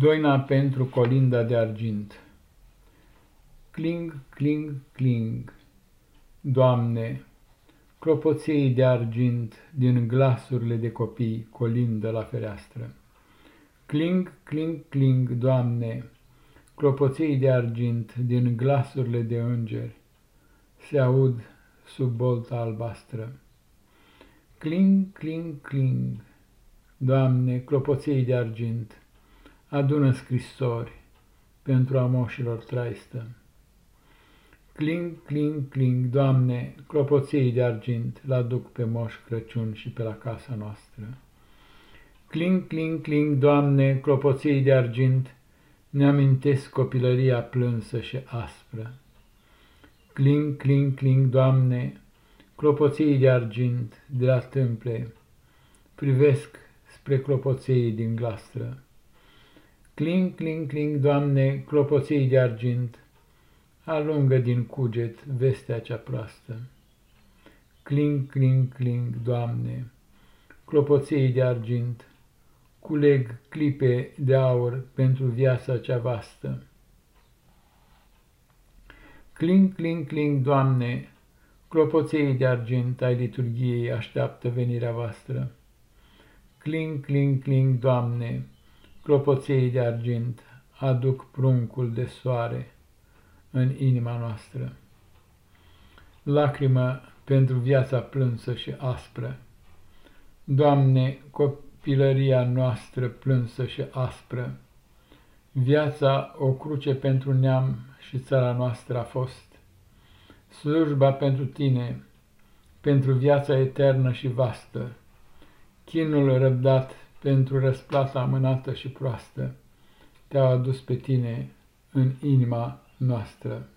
Doina pentru colinda de argint Cling, cling, cling, Doamne, clopoței de argint din glasurile de copii colindă la fereastră. Cling, cling, cling, Doamne, clopoței de argint din glasurile de îngeri se aud sub bolta albastră. Cling, cling, cling, Doamne, clopoței de argint, adună scrisori pentru a moșilor traistă. Cling, cling, cling, Doamne, clopoței de argint, la duc pe moș Crăciun și pe la casa noastră. Cling, cling, cling, Doamne, clopoței de argint, ne amintesc copilăria plânsă și aspră. Cling, cling, cling, Doamne, clopoței de argint, de la tâmple, privesc spre clopoței din glastră. Cling, cling, cling, Doamne, clopoței de argint, alungă din cuget vestea cea proastă. Cling, cling, cling, Doamne, clopoței de argint, culeg clipe de aur pentru viața cea vastă. Cling, cling, cling, Doamne, clopoței de argint ai liturgiei așteaptă venirea voastră. Cling, cling, cling, Doamne, clopoței de argint, aduc pruncul de soare în inima noastră. Lacrimă pentru viața plânsă și aspră. Doamne, copilăria noastră plânsă și aspră, viața o cruce pentru neam și țara noastră a fost. Slujba pentru tine, pentru viața eternă și vastă, chinul răbdat pentru răsplata amânată și proastă, te-au adus pe tine în inima noastră.